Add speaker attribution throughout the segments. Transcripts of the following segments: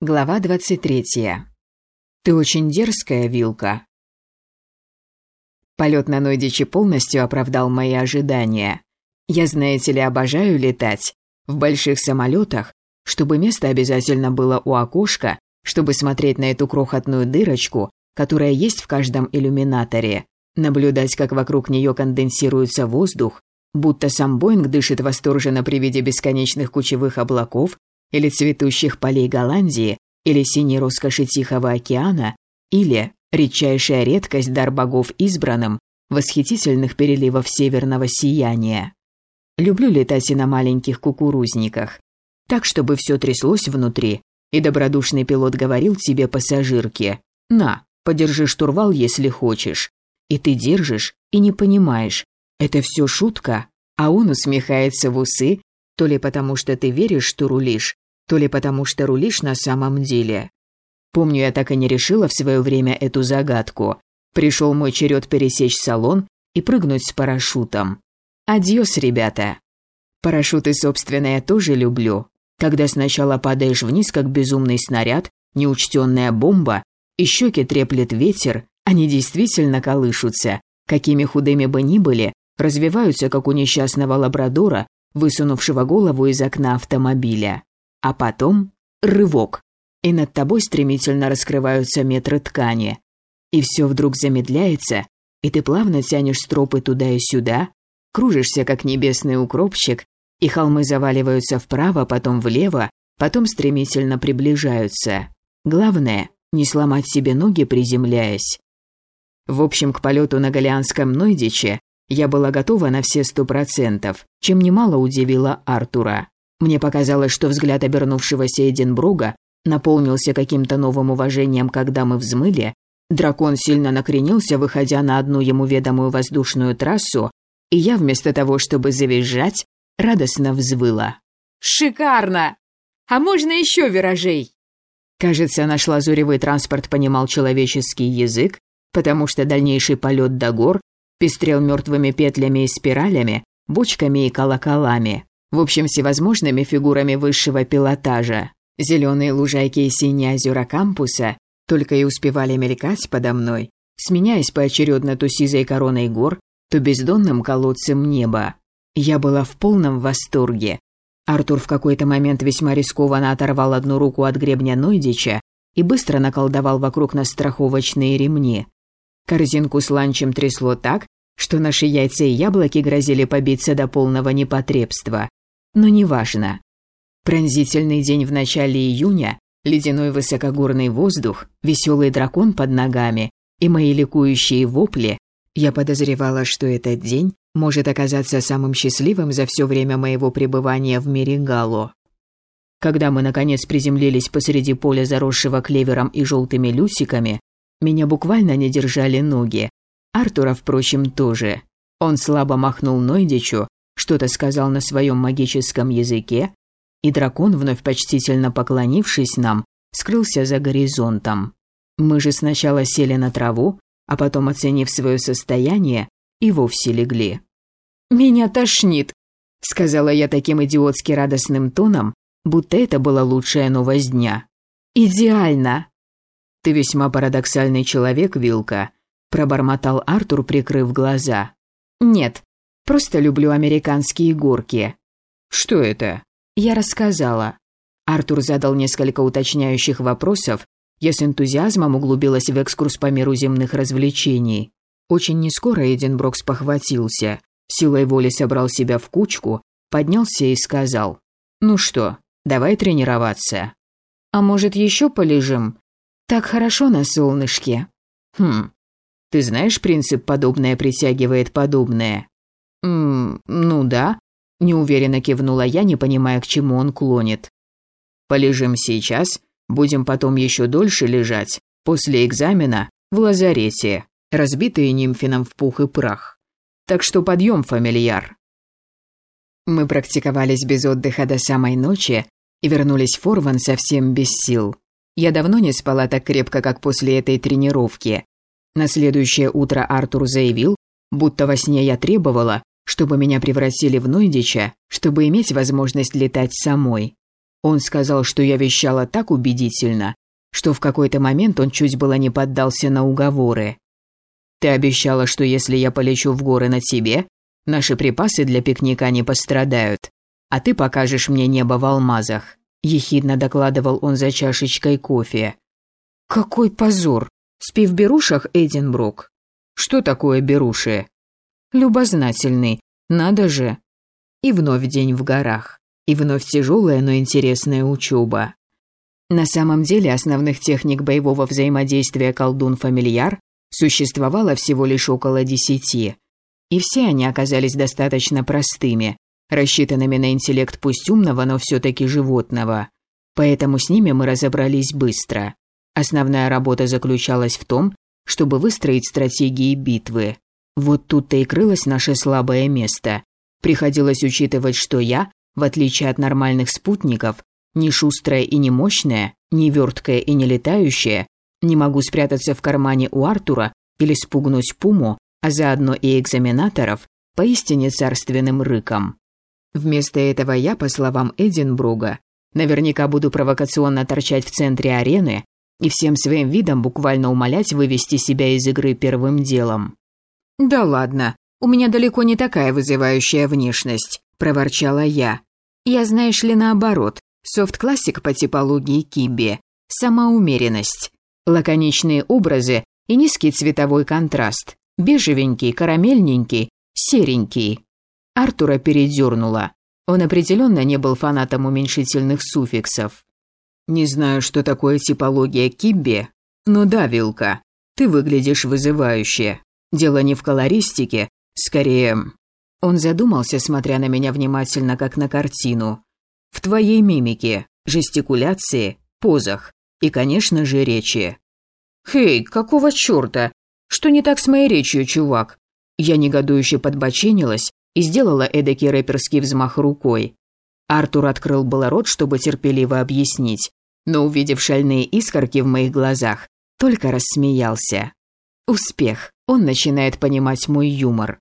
Speaker 1: Глава 23. Ты очень дерзкая, Вилка. Полет на Нойдиче полностью оправдал мои ожидания. Я, знаете ли, обожаю летать. В больших самолетах, чтобы место обязательно было у окошка, чтобы смотреть на эту крохотную дырочку, которая есть в каждом иллюминаторе, наблюдать, как вокруг нее конденсируется воздух, будто сам Боинг дышит восторженно при виде бесконечных кучевых облаков, или цветущих полей Голландии, или синей роскоши Тихого океана, или редчайшая редкость дар богов избранным, восхитительных переливов северного сияния. Люблю летать и на маленьких кукурузниках, так, чтобы все тряслось внутри, и добродушный пилот говорил тебе пассажирке «На, подержи штурвал, если хочешь». И ты держишь и не понимаешь, это все шутка, а он усмехается в усы, то ли потому, что ты веришь, что рулишь, то ли потому, что рулишь на самом деле. Помню, я так и не решила в свое время эту загадку. Пришел мой черед пересечь салон и прыгнуть с парашютом. Адьос, ребята. Парашюты, собственно, я тоже люблю. Когда сначала падаешь вниз, как безумный снаряд, неучтенная бомба, и щеки треплет ветер, они действительно колышутся, какими худыми бы ни были, развиваются, как у несчастного лабрадора, высунувшего голову из окна автомобиля. А потом рывок, и над тобой стремительно раскрываются метры ткани. И все вдруг замедляется, и ты плавно тянешь стропы туда и сюда, кружишься, как небесный укропчик, и холмы заваливаются вправо, потом влево, потом стремительно приближаются. Главное – не сломать себе ноги, приземляясь. В общем, к полету на Галианском Нойдиче я была готова на все сто процентов, чем немало удивила Артура. Мне показалось, что взгляд обернувшегося Эдинбруга наполнился каким-то новым уважением, когда мы взмыли. Дракон сильно накренился, выходя на одну ему ведомую воздушную трассу, и я вместо того, чтобы завизжать, радостно взвыла.
Speaker 2: «Шикарно! А можно еще виражей?»
Speaker 1: Кажется, наш лазуревый транспорт понимал человеческий язык, потому что дальнейший полет до гор пестрел мертвыми петлями и спиралями, бочками и колоколами. В общем, всевозможными фигурами высшего пилотажа. Зеленые лужайки и синие озера кампуса только и успевали мелькать подо мной, сменяясь поочередно то сизой короной гор, то бездонным колодцем неба. Я была в полном восторге. Артур в какой-то момент весьма рискованно оторвал одну руку от гребня Нойдича и быстро наколдовал вокруг нас страховочные ремни. Корзинку с ланчем трясло так, что наши яйца и яблоки грозили побиться до полного непотребства. Но неважно. Пронзительный день в начале июня, ледяной высокогорный воздух, веселый дракон под ногами и мои ликующие вопли, я подозревала, что этот день может оказаться самым счастливым за все время моего пребывания в мире Гало. Когда мы, наконец, приземлились посреди поля, заросшего клевером и желтыми люсиками, меня буквально не держали ноги. Артура, впрочем, тоже. Он слабо махнул Нойдичу, что-то сказал на своем магическом языке, и дракон, вновь почтительно поклонившись нам, скрылся за горизонтом. Мы же сначала сели на траву, а потом, оценив свое состояние, и вовсе легли. «Меня тошнит», — сказала я таким идиотски радостным тоном, будто это была лучшая новость дня. «Идеально!» «Ты весьма парадоксальный человек, Вилка», — пробормотал Артур, прикрыв глаза. «Нет, Просто люблю американские горки». «Что это?» Я рассказала. Артур задал несколько уточняющих вопросов. Я с энтузиазмом углубилась в экскурс по миру земных развлечений. Очень нескоро Эдинброк спохватился. Силой воли собрал себя в кучку, поднялся и сказал. «Ну что, давай тренироваться». «А может, еще полежим? Так хорошо на солнышке». «Хм, ты знаешь, принцип «подобное притягивает подобное»?» «Ммм, ну да», – неуверенно кивнула я, не понимая, к чему он клонит. «Полежим сейчас, будем потом еще дольше лежать, после экзамена, в лазарете, разбитые нимфином в пух и прах. Так что подъем, фамильяр». Мы практиковались без отдыха до самой ночи и вернулись в Форван совсем без сил. Я давно не спала так крепко, как после этой тренировки. На следующее утро Артур заявил, будто во сне я требовала, чтобы меня превратили в Нойдича, чтобы иметь возможность летать самой. Он сказал, что я вещала так убедительно, что в какой-то момент он чуть было не поддался на уговоры. «Ты обещала, что если я полечу в горы на тебе, наши припасы для пикника не пострадают, а ты покажешь мне небо в алмазах», – ехидно докладывал он за чашечкой кофе. «Какой позор! Спи в берушах, Эдинбрук!» «Что такое беруши?» «Любознательный, надо же!» И вновь день в горах, и вновь тяжелая, но интересная учеба. На самом деле основных техник боевого взаимодействия колдун-фамильяр существовало всего лишь около десяти. И все они оказались достаточно простыми, рассчитанными на интеллект пусть умного, но все-таки животного. Поэтому с ними мы разобрались быстро. Основная работа заключалась в том, чтобы выстроить стратегии битвы. Вот тут-то и крылось наше слабое место. Приходилось учитывать, что я, в отличие от нормальных спутников, не шустрая и не мощная, не верткая и не летающая, не могу спрятаться в кармане у Артура или спугнуть Пуму, а заодно и экзаменаторов, поистине царственным рыком. Вместо этого я, по словам Эдинбруга, наверняка буду провокационно торчать в центре арены и всем своим видом буквально умолять вывести себя из игры первым делом. «Да ладно, у меня далеко не такая вызывающая внешность», – проворчала я. «Я, знаешь ли, наоборот, Софт-классик по типологии Киби. Сама умеренность. Лаконичные образы и низкий цветовой контраст. Бежевенький, карамельненький, серенький. Артура передернула. Он определенно не был фанатом уменьшительных суффиксов. «Не знаю, что такое типология Кибби, но да, Вилка, ты выглядишь вызывающе. Дело не в колористике, скорее...» Он задумался, смотря на меня внимательно, как на картину. В твоей мимике, жестикуляции, позах и, конечно же, речи. «Хей, какого чёрта? Что не так с моей речью, чувак?» Я негодующе подбоченилась и сделала эдакий рэперский взмах рукой. Артур открыл было рот, чтобы терпеливо объяснить, но, увидев шальные искорки в моих глазах, только рассмеялся. Успех. Он начинает понимать мой юмор.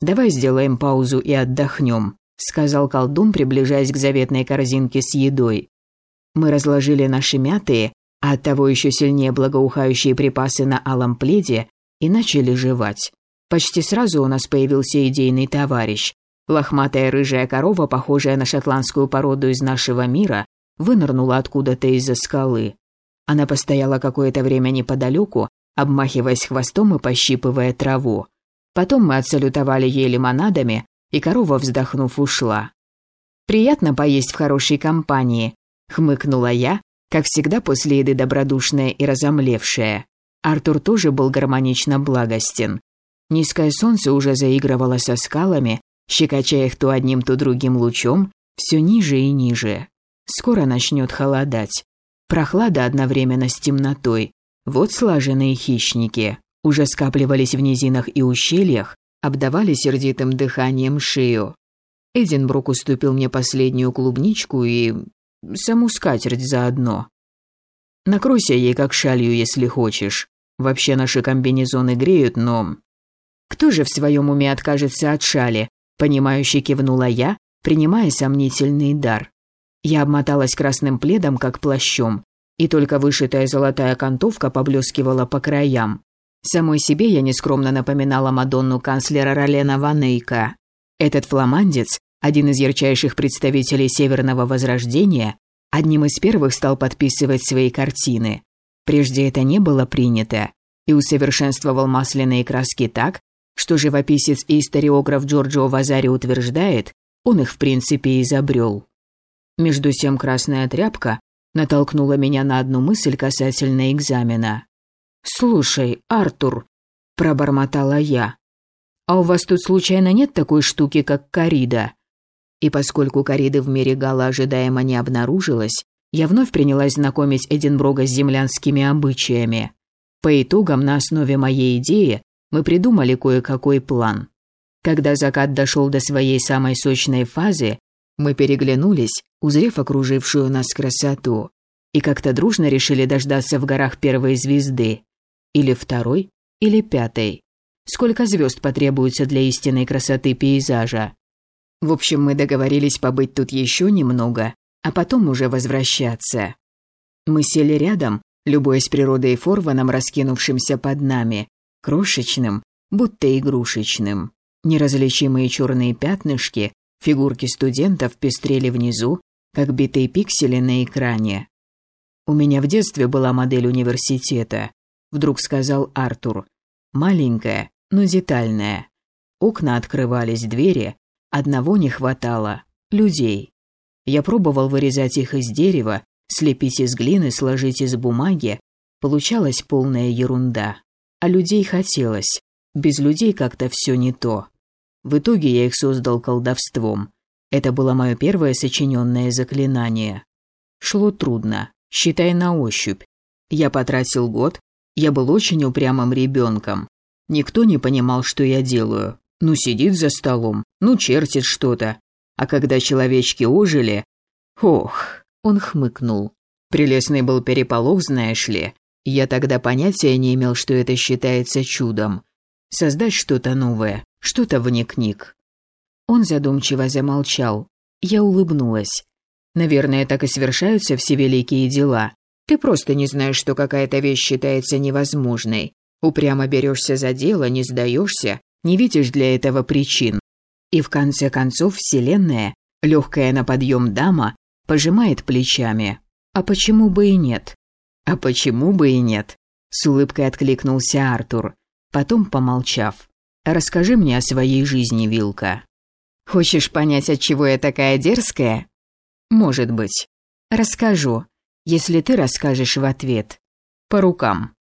Speaker 1: Давай сделаем паузу и отдохнем. – сказал колдун, приближаясь к заветной корзинке с едой. Мы разложили наши мятые, а оттого еще сильнее благоухающие припасы на алом пледе и начали жевать. Почти сразу у нас появился идейный товарищ. Лохматая рыжая корова, похожая на шотландскую породу из нашего мира, вынырнула откуда-то из-за скалы. Она постояла какое-то время неподалеку, обмахиваясь хвостом и пощипывая траву. Потом мы отсалютовали ей лимонадами, и корова, вздохнув, ушла. «Приятно поесть в хорошей компании», — хмыкнула я, как всегда после еды добродушная и разомлевшая. Артур тоже был гармонично благостен. Низкое солнце уже заигрывало со скалами, щекоча их то одним, то другим лучом, все ниже и ниже. Скоро начнет холодать. Прохлада одновременно с темнотой. Вот слаженные хищники. Уже скапливались в низинах и ущельях, обдавали сердитым дыханием шею. Эдинбрук уступил мне последнюю клубничку и... саму скатерть заодно. Накройся ей как шалью, если хочешь. Вообще наши комбинезоны греют, но... Кто же в своем уме откажется от шали? Понимающе кивнула я, принимая сомнительный дар. Я обмоталась красным пледом, как плащом, и только вышитая золотая окантовка поблескивала по краям. Самой себе я нескромно напоминала Мадонну канцлера Ролена Ванейка. Этот фламандец, один из ярчайших представителей Северного Возрождения, одним из первых стал подписывать свои картины. Прежде это не было принято, и усовершенствовал масляные краски так, что живописец и историограф Джорджо Вазари утверждает, он их в принципе изобрел. Между тем красная тряпка натолкнула меня на одну мысль касательно экзамена. «Слушай, Артур», – пробормотала я, – «а у вас тут случайно нет такой штуки, как корида?» И поскольку кориды в мире Гала ожидаемо не обнаружилось, я вновь принялась знакомить Эдинброга с землянскими обычаями. По итогам, на основе моей идеи, мы придумали кое-какой план. Когда закат дошел до своей самой сочной фазы, мы переглянулись, узрев окружившую нас красоту, и как-то дружно решили дождаться в горах первой звезды. Или второй, или пятой. Сколько звезд потребуется для истинной красоты пейзажа? В общем, мы договорились побыть тут еще немного, а потом уже возвращаться. Мы сели рядом, любуясь природой и форваном, раскинувшимся под нами, крошечным, будто игрушечным. Неразличимые черные пятнышки, фигурки студентов пестрели внизу, как битые пиксели на экране. «У меня в детстве была модель университета», — вдруг сказал Артур. «Маленькая, но детальная. Окна открывались, двери. Одного не хватало — людей. Я пробовал вырезать их из дерева, слепить из глины, сложить из бумаги. Получалась полная ерунда. А людей хотелось. Без людей как-то все не то. В итоге я их создал колдовством. Это было мое первое сочиненное заклинание. Шло трудно, считай на ощупь. Я потратил год, я был очень упрямым ребенком. Никто не понимал, что я делаю. Ну, сидит за столом, ну, чертит что-то. А когда человечки ожили... Ох, он хмыкнул. Прелестный был переполох, знаешь ли. Я тогда понятия не имел, что это считается чудом. Создать что-то новое, что-то вне книг. Он задумчиво замолчал. Я улыбнулась. Наверное, так и совершаются все великие дела. Ты просто не знаешь, что какая-то вещь считается невозможной. Упрямо берешься за дело, не сдаешься, не видишь для этого причин. И в конце концов Вселенная, легкая на подъем дама, пожимает плечами. А почему бы и нет? А почему бы и нет? С улыбкой откликнулся Артур. Потом, помолчав, расскажи мне о своей жизни, Вилка. Хочешь понять, от чего я такая дерзкая? Может быть. Расскажу, если ты расскажешь в ответ. По рукам.